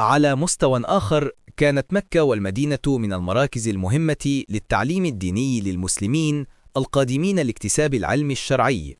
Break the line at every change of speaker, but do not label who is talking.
على مستوى آخر كانت مكة والمدينة من المراكز المهمة للتعليم الديني للمسلمين القادمين لاكتساب العلم الشرعي.